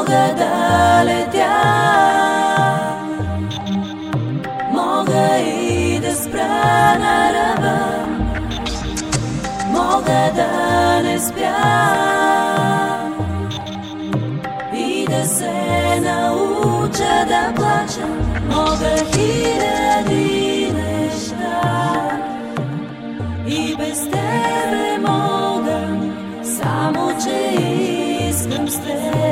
мога да летя. Мога и да спра на ръба, мога да не спя. И да се науча да плача, мога хиляди неща. И без тебе мога, само че искам с теб.